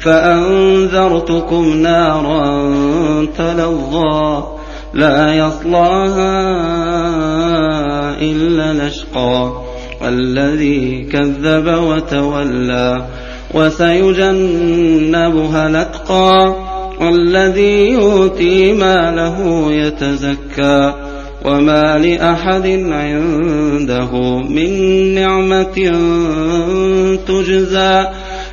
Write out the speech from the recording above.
فأنذرتكم نارا تلظى لا يصلاها إلا الأشقى الذي كذب وتولى وسيجنبها الأتقى والذي يؤتي ماله يتزكى وما لأحد عنده من نعمة تجزى